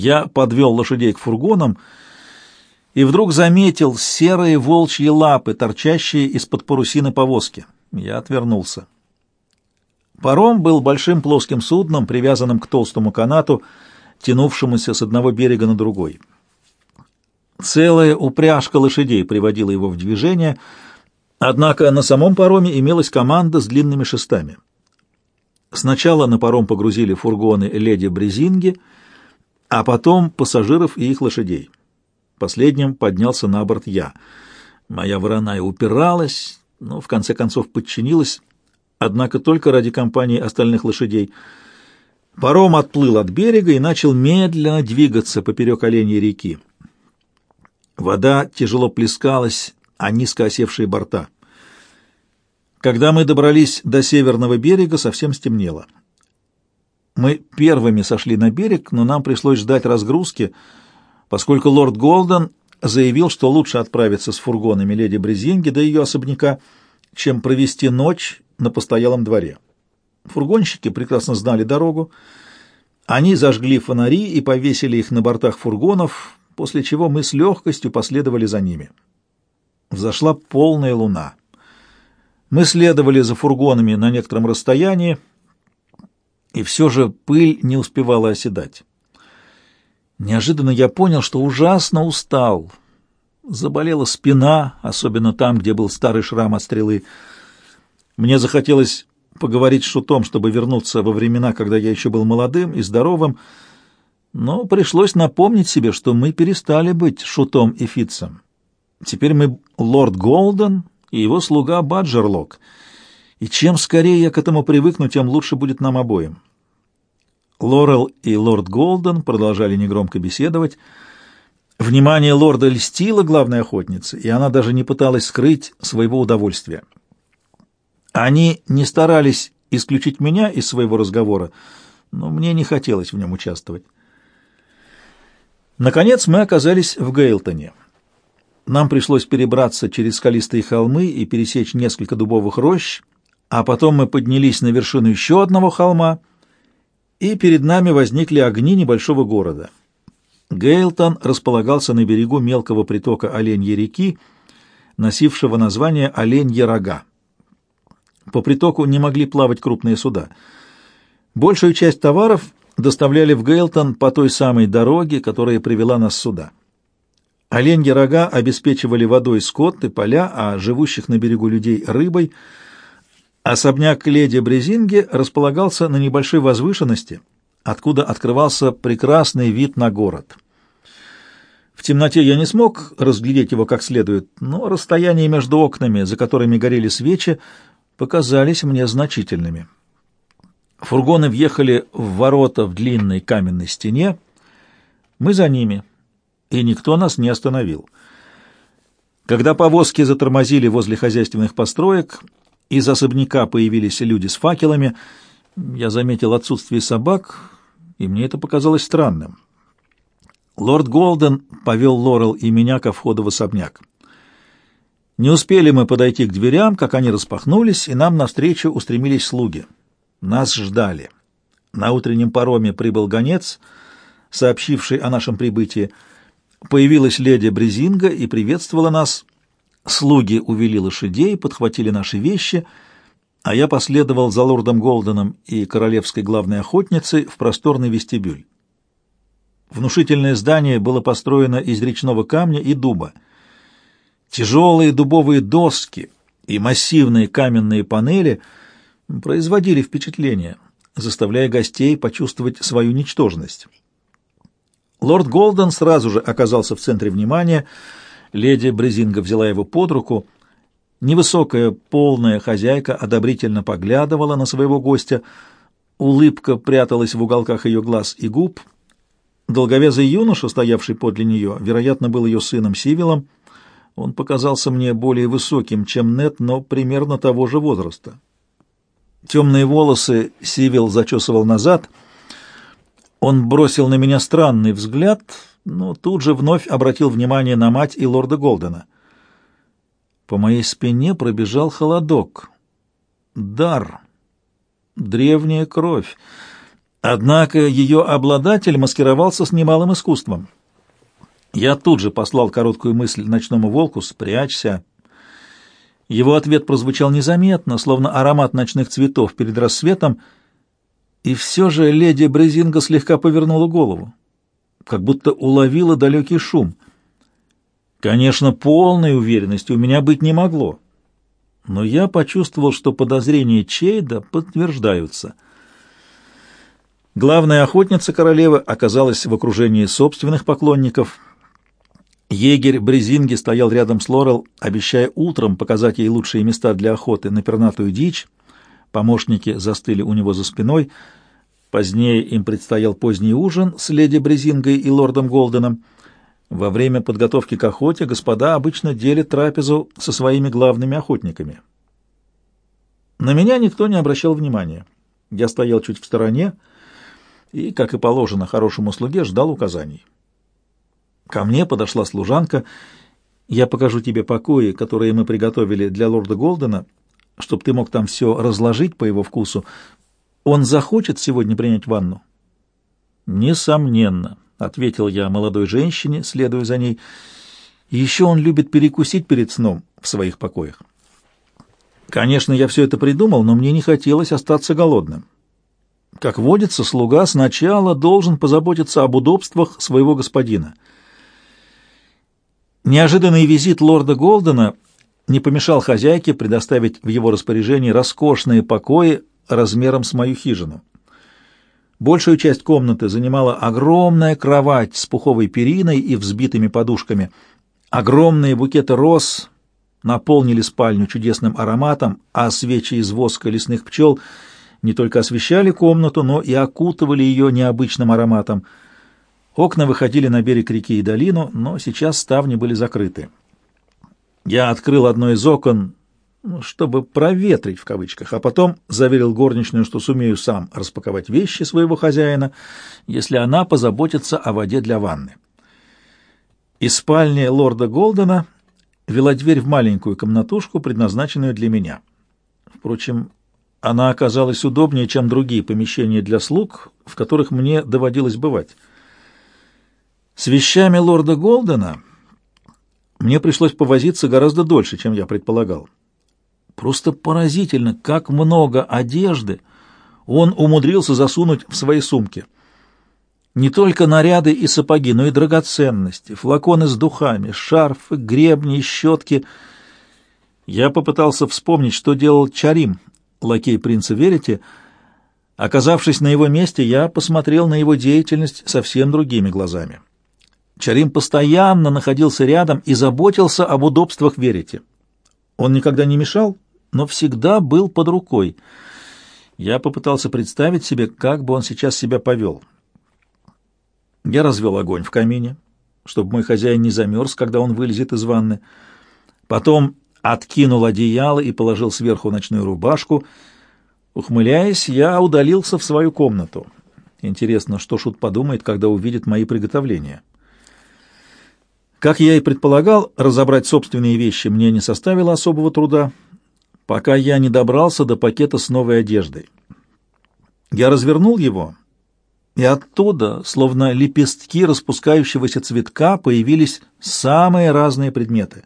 Я подвел лошадей к фургонам и вдруг заметил серые волчьи лапы, торчащие из-под парусины повозки. Я отвернулся. Паром был большим плоским судном, привязанным к толстому канату, тянувшемуся с одного берега на другой. Целая упряжка лошадей приводила его в движение, однако на самом пароме имелась команда с длинными шестами. Сначала на паром погрузили фургоны леди Брезинги, а потом пассажиров и их лошадей. Последним поднялся на борт я. Моя вороная упиралась, но в конце концов подчинилась, однако только ради компании остальных лошадей. Паром отплыл от берега и начал медленно двигаться поперек оленьей реки. Вода тяжело плескалась о низко осевшие борта. Когда мы добрались до северного берега, совсем стемнело. Мы первыми сошли на берег, но нам пришлось ждать разгрузки, поскольку лорд Голден заявил, что лучше отправиться с фургонами леди Брезинги до ее особняка, чем провести ночь на постоялом дворе. Фургонщики прекрасно знали дорогу. Они зажгли фонари и повесили их на бортах фургонов, после чего мы с легкостью последовали за ними. Взошла полная луна. Мы следовали за фургонами на некотором расстоянии, и все же пыль не успевала оседать. Неожиданно я понял, что ужасно устал. Заболела спина, особенно там, где был старый шрам от стрелы. Мне захотелось поговорить с Шутом, чтобы вернуться во времена, когда я еще был молодым и здоровым, но пришлось напомнить себе, что мы перестали быть Шутом и Фитцем. Теперь мы лорд Голден и его слуга Баджерлок, и чем скорее я к этому привыкну, тем лучше будет нам обоим. Лорел и лорд Голден продолжали негромко беседовать. Внимание лорда льстило главной охотнице, и она даже не пыталась скрыть своего удовольствия. Они не старались исключить меня из своего разговора, но мне не хотелось в нем участвовать. Наконец мы оказались в Гейлтоне. Нам пришлось перебраться через скалистые холмы и пересечь несколько дубовых рощ, а потом мы поднялись на вершину еще одного холма, и перед нами возникли огни небольшого города. Гейлтон располагался на берегу мелкого притока Оленьей реки, носившего название Оленья рога. По притоку не могли плавать крупные суда. Большую часть товаров доставляли в Гейлтон по той самой дороге, которая привела нас сюда. Оленьи рога обеспечивали водой скот и поля, а живущих на берегу людей — рыбой. Особняк леди Брезинги располагался на небольшой возвышенности, откуда открывался прекрасный вид на город. В темноте я не смог разглядеть его как следует, но расстояние между окнами, за которыми горели свечи, показались мне значительными. Фургоны въехали в ворота в длинной каменной стене. Мы за ними, и никто нас не остановил. Когда повозки затормозили возле хозяйственных построек, из особняка появились люди с факелами, я заметил отсутствие собак, и мне это показалось странным. Лорд Голден повел Лорел и меня ко входу в особняк. Не успели мы подойти к дверям, как они распахнулись, и нам навстречу устремились слуги. Нас ждали. На утреннем пароме прибыл гонец, сообщивший о нашем прибытии. Появилась леди Брезинга и приветствовала нас. Слуги увели лошадей, подхватили наши вещи, а я последовал за лордом Голденом и королевской главной охотницей в просторный вестибюль. Внушительное здание было построено из речного камня и дуба — Тяжелые дубовые доски и массивные каменные панели производили впечатление, заставляя гостей почувствовать свою ничтожность. Лорд Голден сразу же оказался в центре внимания. Леди Брезинга взяла его под руку. Невысокая, полная хозяйка одобрительно поглядывала на своего гостя. Улыбка пряталась в уголках ее глаз и губ. Долговязый юноша, стоявший подле нее, вероятно, был ее сыном Сивилом, он показался мне более высоким, чем Нет, но примерно того же возраста. Темные волосы Сивил зачесывал назад. Он бросил на меня странный взгляд, но тут же вновь обратил внимание на мать и лорда Голдена. По моей спине пробежал холодок. Дар. Древняя кровь. Однако ее обладатель маскировался с немалым искусством. Я тут же послал короткую мысль ночному волку «Спрячься». Его ответ прозвучал незаметно, словно аромат ночных цветов перед рассветом, и все же леди Брезинга слегка повернула голову, как будто уловила далекий шум. Конечно, полной уверенности у меня быть не могло, но я почувствовал, что подозрения Чейда подтверждаются — Главная охотница королевы оказалась в окружении собственных поклонников. Егерь Брезинги стоял рядом с Лорел, обещая утром показать ей лучшие места для охоты на пернатую дичь. Помощники застыли у него за спиной. Позднее им предстоял поздний ужин с леди Брезингой и лордом Голденом. Во время подготовки к охоте господа обычно делят трапезу со своими главными охотниками. На меня никто не обращал внимания. Я стоял чуть в стороне, и, как и положено хорошему слуге, ждал указаний. Ко мне подошла служанка. «Я покажу тебе покои, которые мы приготовили для лорда Голдена, чтобы ты мог там все разложить по его вкусу. Он захочет сегодня принять ванну?» «Несомненно», — ответил я молодой женщине, следуя за ней. «Еще он любит перекусить перед сном в своих покоях». Конечно, я все это придумал, но мне не хотелось остаться голодным. Как водится, слуга сначала должен позаботиться об удобствах своего господина. Неожиданный визит лорда Голдена не помешал хозяйке предоставить в его распоряжение роскошные покои размером с мою хижину. Большую часть комнаты занимала огромная кровать с пуховой периной и взбитыми подушками. Огромные букеты роз наполнили спальню чудесным ароматом, а свечи из воска лесных пчел — не только освещали комнату, но и окутывали ее необычным ароматом. Окна выходили на берег реки и долину, но сейчас ставни были закрыты. Я открыл одно из окон, чтобы «проветрить» в кавычках, а потом заверил горничную, что сумею сам распаковать вещи своего хозяина, если она позаботится о воде для ванны. Из спальни лорда Голдена вела дверь в маленькую комнатушку, предназначенную для меня. Впрочем, она оказалась удобнее, чем другие помещения для слуг, в которых мне доводилось бывать. С вещами лорда Голдена мне пришлось повозиться гораздо дольше, чем я предполагал. Просто поразительно, как много одежды он умудрился засунуть в свои сумки. Не только наряды и сапоги, но и драгоценности, флаконы с духами, шарфы, гребни, щетки. Я попытался вспомнить, что делал Чарим, лакей принца Верите, оказавшись на его месте, я посмотрел на его деятельность совсем другими глазами. Чарим постоянно находился рядом и заботился об удобствах Верите. Он никогда не мешал, но всегда был под рукой. Я попытался представить себе, как бы он сейчас себя повел. Я развел огонь в камине, чтобы мой хозяин не замерз, когда он вылезет из ванны. Потом откинул одеяло и положил сверху ночную рубашку. Ухмыляясь, я удалился в свою комнату. Интересно, что Шут подумает, когда увидит мои приготовления. Как я и предполагал, разобрать собственные вещи мне не составило особого труда, пока я не добрался до пакета с новой одеждой. Я развернул его, и оттуда, словно лепестки распускающегося цветка, появились самые разные предметы.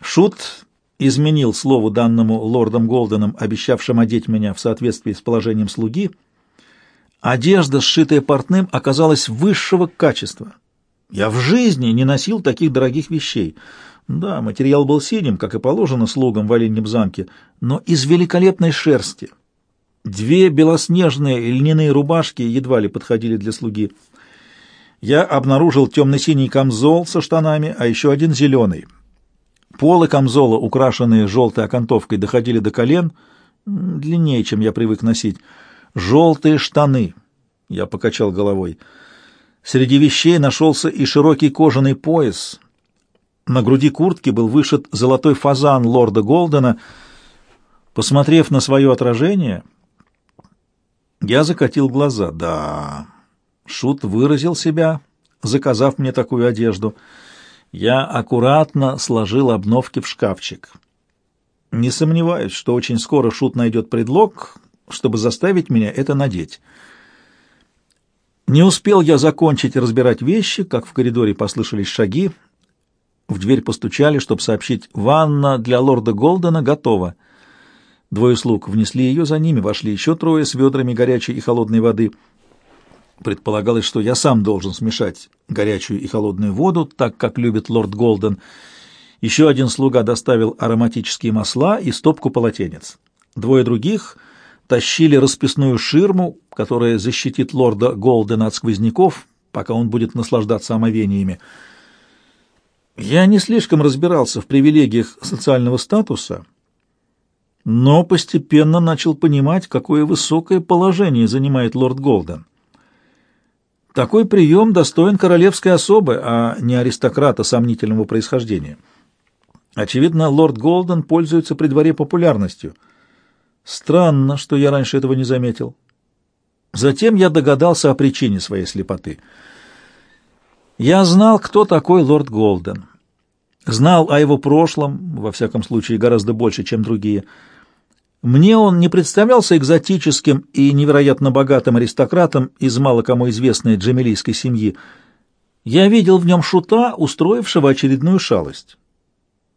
Шут изменил слову данному лордом Голденом, обещавшим одеть меня в соответствии с положением слуги. Одежда, сшитая портным, оказалась высшего качества. Я в жизни не носил таких дорогих вещей. Да, материал был синим, как и положено слугам в Оленьем замке, но из великолепной шерсти. Две белоснежные льняные рубашки едва ли подходили для слуги. Я обнаружил темно-синий камзол со штанами, а еще один зеленый — Полы камзола, украшенные желтой окантовкой, доходили до колен, длиннее, чем я привык носить. Желтые штаны. Я покачал головой. Среди вещей нашелся и широкий кожаный пояс. На груди куртки был вышит золотой фазан лорда Голдена. Посмотрев на свое отражение, я закатил глаза. Да, Шут выразил себя, заказав мне такую одежду — я аккуратно сложил обновки в шкафчик. Не сомневаюсь, что очень скоро Шут найдет предлог, чтобы заставить меня это надеть. Не успел я закончить разбирать вещи, как в коридоре послышались шаги. В дверь постучали, чтобы сообщить, ванна для лорда Голдена готова. Двое слуг внесли ее за ними, вошли еще трое с ведрами горячей и холодной воды. Предполагалось, что я сам должен смешать горячую и холодную воду, так как любит лорд Голден. Еще один слуга доставил ароматические масла и стопку полотенец. Двое других тащили расписную ширму, которая защитит лорда Голдена от сквозняков, пока он будет наслаждаться омовениями. Я не слишком разбирался в привилегиях социального статуса, но постепенно начал понимать, какое высокое положение занимает лорд Голден. Такой прием достоин королевской особы, а не аристократа сомнительного происхождения. Очевидно, лорд Голден пользуется при дворе популярностью — Странно, что я раньше этого не заметил. Затем я догадался о причине своей слепоты. Я знал, кто такой лорд Голден. Знал о его прошлом, во всяком случае, гораздо больше, чем другие. Мне он не представлялся экзотическим и невероятно богатым аристократом из мало кому известной джемилийской семьи. Я видел в нем шута, устроившего очередную шалость.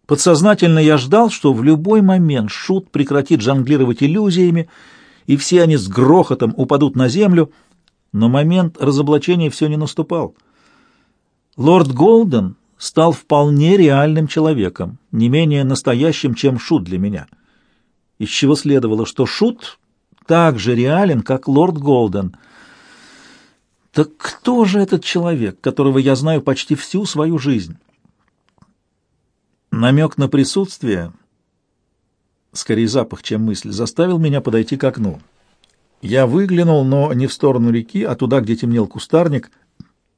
Подсознательно я ждал, что в любой момент Шут прекратит жонглировать иллюзиями, и все они с грохотом упадут на землю, но момент разоблачения все не наступал. Лорд Голден стал вполне реальным человеком, не менее настоящим, чем Шут для меня. Из чего следовало, что Шут так же реален, как лорд Голден. Так кто же этот человек, которого я знаю почти всю свою жизнь? Намек на присутствие, скорее запах, чем мысль, заставил меня подойти к окну. Я выглянул, но не в сторону реки, а туда, где темнел кустарник.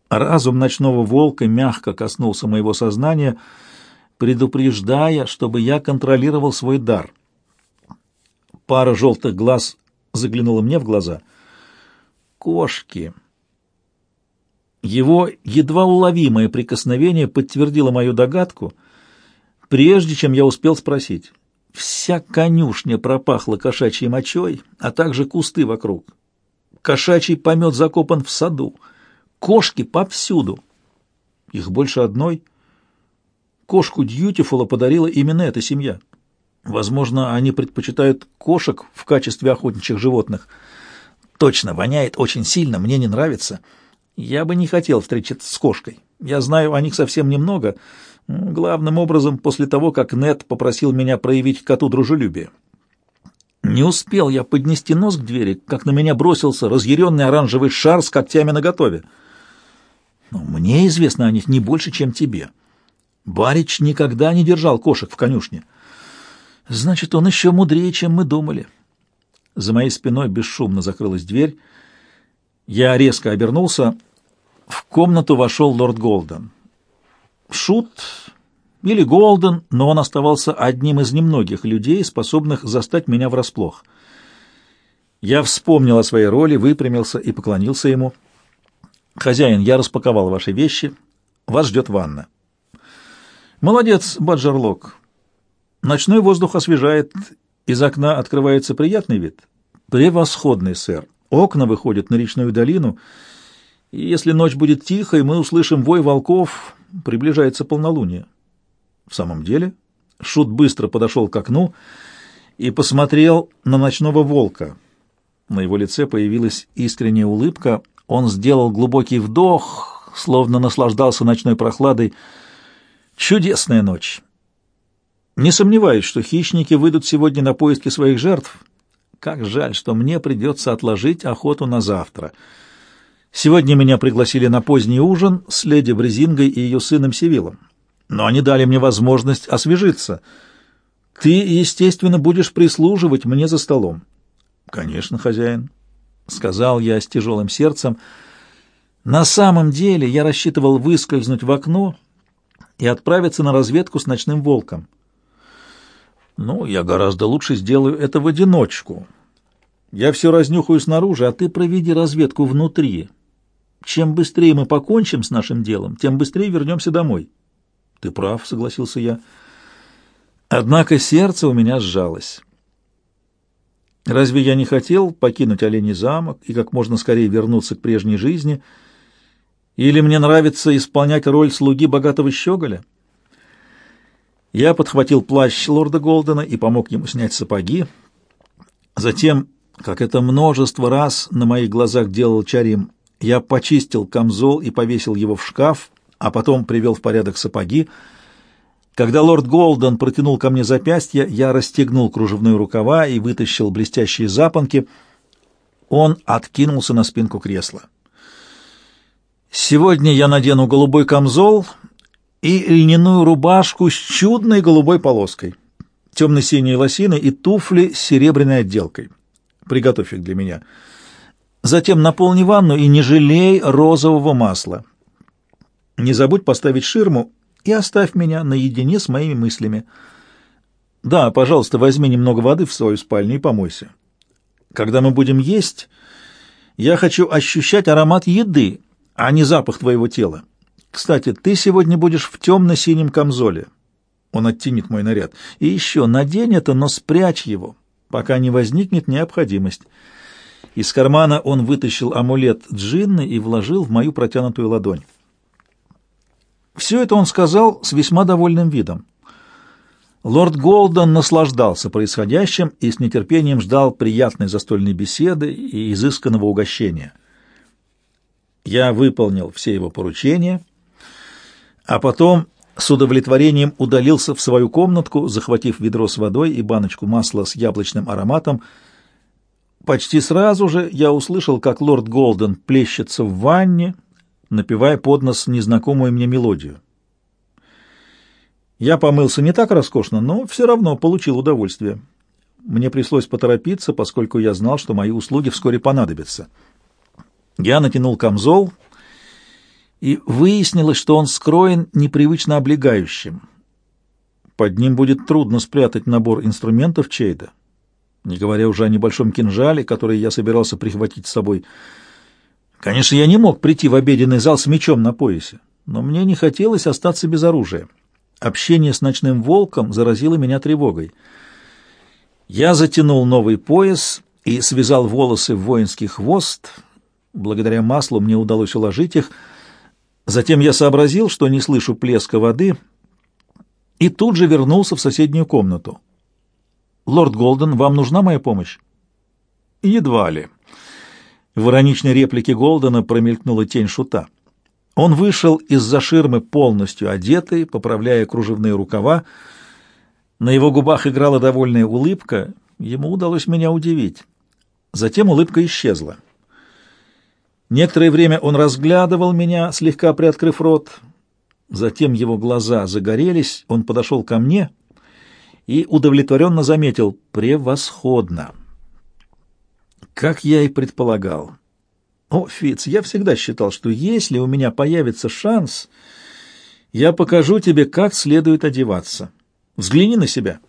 Разум ночного волка мягко коснулся моего сознания, предупреждая, чтобы я контролировал свой дар. Пара желтых глаз заглянула мне в глаза. Кошки. Его едва уловимое прикосновение подтвердило мою догадку — прежде чем я успел спросить. Вся конюшня пропахла кошачьей мочой, а также кусты вокруг. Кошачий помет закопан в саду. Кошки повсюду. Их больше одной. Кошку Дьютифула подарила именно эта семья. Возможно, они предпочитают кошек в качестве охотничьих животных. Точно, воняет очень сильно, мне не нравится. Я бы не хотел встречаться с кошкой. Я знаю о них совсем немного — Главным образом после того, как Нед попросил меня проявить коту дружелюбие. Не успел я поднести нос к двери, как на меня бросился разъяренный оранжевый шар с когтями наготове. Мне известно о них не больше, чем тебе. Барич никогда не держал кошек в конюшне. Значит, он еще мудрее, чем мы думали. За моей спиной бесшумно закрылась дверь. Я резко обернулся. В комнату вошел лорд Голден. Шут или Голден, но он оставался одним из немногих людей, способных застать меня врасплох. Я вспомнил о своей роли, выпрямился и поклонился ему. «Хозяин, я распаковал ваши вещи. Вас ждет ванна». «Молодец, Баджерлок. Ночной воздух освежает. Из окна открывается приятный вид». «Превосходный, сэр. Окна выходят на речную долину, и если ночь будет тихой, мы услышим вой волков, приближается полнолуние. В самом деле, Шут быстро подошел к окну и посмотрел на ночного волка. На его лице появилась искренняя улыбка. Он сделал глубокий вдох, словно наслаждался ночной прохладой. Чудесная ночь. Не сомневаюсь, что хищники выйдут сегодня на поиски своих жертв. Как жаль, что мне придется отложить охоту на завтра. Сегодня меня пригласили на поздний ужин с леди Брезингой и ее сыном Севилом. Но они дали мне возможность освежиться. Ты, естественно, будешь прислуживать мне за столом. Конечно, хозяин, сказал я с тяжелым сердцем. На самом деле я рассчитывал выскользнуть в окно и отправиться на разведку с ночным волком. Ну, я гораздо лучше сделаю это в одиночку. Я все разнюхаю снаружи, а ты проведи разведку внутри. Чем быстрее мы покончим с нашим делом, тем быстрее вернемся домой. Ты прав, согласился я. Однако сердце у меня сжалось. Разве я не хотел покинуть Оленей замок и как можно скорее вернуться к прежней жизни? Или мне нравится исполнять роль слуги богатого щеголя? Я подхватил плащ лорда Голдена и помог ему снять сапоги. Затем, как это множество раз на моих глазах делал Чарим, я почистил камзол и повесил его в шкаф, а потом привел в порядок сапоги. Когда лорд Голден протянул ко мне запястье, я расстегнул кружевные рукава и вытащил блестящие запонки. Он откинулся на спинку кресла. «Сегодня я надену голубой камзол и льняную рубашку с чудной голубой полоской, темно-синие лосины и туфли с серебряной отделкой. Приготовь их для меня. Затем наполни ванну и не жалей розового масла. Не забудь поставить ширму и оставь меня наедине с моими мыслями. Да, пожалуйста, возьми немного воды в свою спальню и помойся. Когда мы будем есть, я хочу ощущать аромат еды, а не запах твоего тела. Кстати, ты сегодня будешь в темно-синем камзоле. Он оттенит мой наряд. И еще, надень это, но спрячь его, пока не возникнет необходимость. Из кармана он вытащил амулет джинны и вложил в мою протянутую ладонь. Все это он сказал с весьма довольным видом. Лорд Голден наслаждался происходящим и с нетерпением ждал приятной застольной беседы и изысканного угощения. Я выполнил все его поручения а потом с удовлетворением удалился в свою комнатку, захватив ведро с водой и баночку масла с яблочным ароматом. Почти сразу же я услышал, как лорд Голден плещется в ванне, напевая под нос незнакомую мне мелодию. Я помылся не так роскошно, но все равно получил удовольствие. Мне пришлось поторопиться, поскольку я знал, что мои услуги вскоре понадобятся. Я натянул камзол — и выяснилось, что он скроен непривычно облегающим. Под ним будет трудно спрятать набор инструментов Чейда, не говоря уже о небольшом кинжале, который я собирался прихватить с собой. Конечно, я не мог прийти в обеденный зал с мечом на поясе, но мне не хотелось остаться без оружия. Общение с ночным волком заразило меня тревогой. Я затянул новый пояс и связал волосы в воинский хвост. Благодаря маслу мне удалось уложить их — Затем я сообразил, что не слышу плеска воды, и тут же вернулся в соседнюю комнату. «Лорд Голден, вам нужна моя помощь?» «Едва ли». В ироничной реплике Голдена промелькнула тень шута. Он вышел из-за ширмы полностью одетый, поправляя кружевные рукава. На его губах играла довольная улыбка. Ему удалось меня удивить. Затем улыбка исчезла. Некоторое время он разглядывал меня, слегка приоткрыв рот. Затем его глаза загорелись, он подошел ко мне и удовлетворенно заметил «превосходно». Как я и предполагал. О, Фиц, я всегда считал, что если у меня появится шанс, я покажу тебе, как следует одеваться. Взгляни на себя.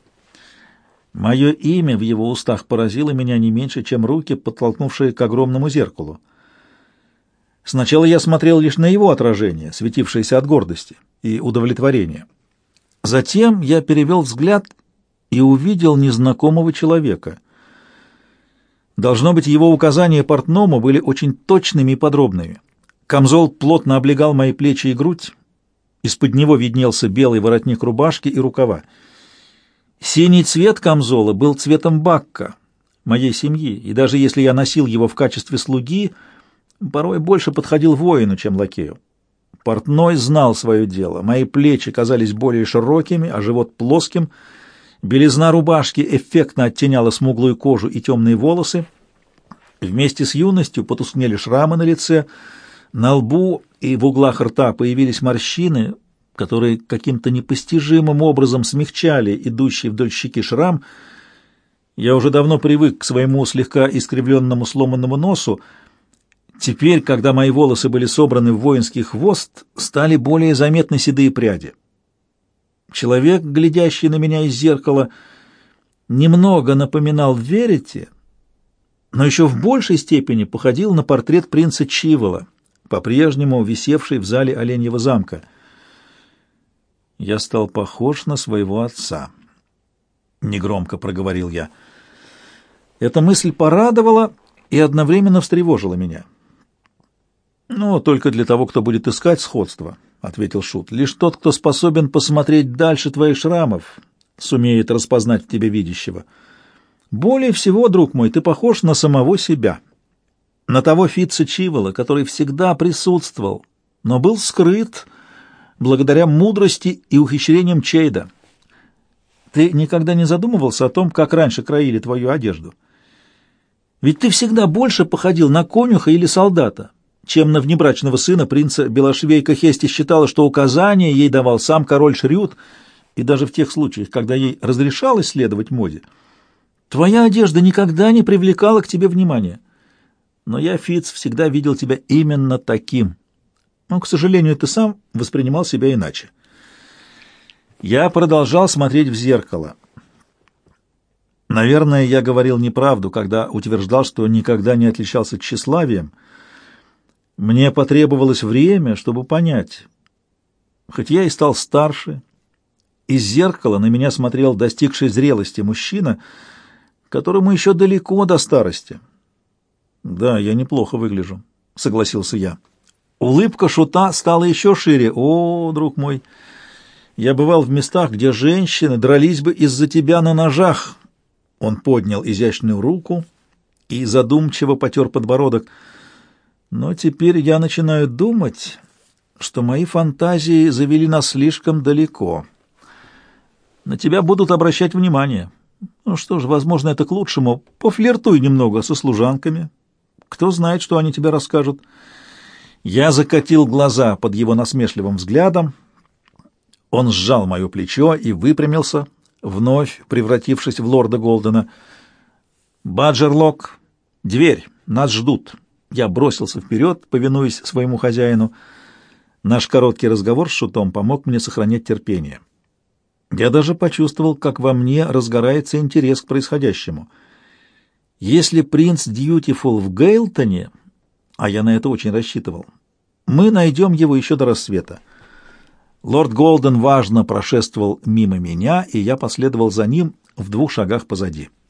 Мое имя в его устах поразило меня не меньше, чем руки, подтолкнувшие к огромному зеркалу. Сначала я смотрел лишь на его отражение, светившееся от гордости и удовлетворения. Затем я перевел взгляд и увидел незнакомого человека. Должно быть, его указания портному были очень точными и подробными. Камзол плотно облегал мои плечи и грудь. Из-под него виднелся белый воротник рубашки и рукава. Синий цвет камзола был цветом бакка, моей семьи, и даже если я носил его в качестве слуги — порой больше подходил воину, чем лакею. Портной знал свое дело. Мои плечи казались более широкими, а живот плоским. Белизна рубашки эффектно оттеняла смуглую кожу и темные волосы. Вместе с юностью потускнели шрамы на лице. На лбу и в углах рта появились морщины, которые каким-то непостижимым образом смягчали идущий вдоль щеки шрам. Я уже давно привык к своему слегка искривленному сломанному носу, Теперь, когда мои волосы были собраны в воинский хвост, стали более заметны седые пряди. Человек, глядящий на меня из зеркала, немного напоминал Верите, но еще в большей степени походил на портрет принца Чивола, по-прежнему висевший в зале Оленьего замка. Я стал похож на своего отца. Негромко проговорил я. Эта мысль порадовала и одновременно встревожила меня. «Ну, только для того, кто будет искать сходство», — ответил Шут. «Лишь тот, кто способен посмотреть дальше твоих шрамов, сумеет распознать в тебе видящего. Более всего, друг мой, ты похож на самого себя, на того Фитца Чивола, который всегда присутствовал, но был скрыт благодаря мудрости и ухищрениям Чейда. Ты никогда не задумывался о том, как раньше краили твою одежду? Ведь ты всегда больше походил на конюха или солдата, чем на внебрачного сына принца Белошвейка Хести считала, что указания ей давал сам король Шрют, и даже в тех случаях, когда ей разрешалось следовать моде, твоя одежда никогда не привлекала к тебе внимания. Но я, Фиц, всегда видел тебя именно таким. Но, к сожалению, ты сам воспринимал себя иначе. Я продолжал смотреть в зеркало. Наверное, я говорил неправду, когда утверждал, что никогда не отличался тщеславием. Мне потребовалось время, чтобы понять. Хоть я и стал старше, из зеркала на меня смотрел достигший зрелости мужчина, которому еще далеко до старости. «Да, я неплохо выгляжу», — согласился я. Улыбка шута стала еще шире. «О, друг мой, я бывал в местах, где женщины дрались бы из-за тебя на ножах». Он поднял изящную руку и задумчиво потер подбородок. «Но теперь я начинаю думать, что мои фантазии завели нас слишком далеко». На тебя будут обращать внимание. Ну что ж, возможно, это к лучшему. Пофлиртуй немного со служанками. Кто знает, что они тебе расскажут. Я закатил глаза под его насмешливым взглядом. Он сжал мое плечо и выпрямился, вновь превратившись в лорда Голдена. «Баджерлок, дверь, нас ждут». Я бросился вперед, повинуясь своему хозяину. Наш короткий разговор с Шутом помог мне сохранять терпение. Я даже почувствовал, как во мне разгорается интерес к происходящему. Если принц Дьютифул в Гейлтоне, а я на это очень рассчитывал, мы найдем его еще до рассвета. Лорд Голден важно прошествовал мимо меня, и я последовал за ним в двух шагах позади.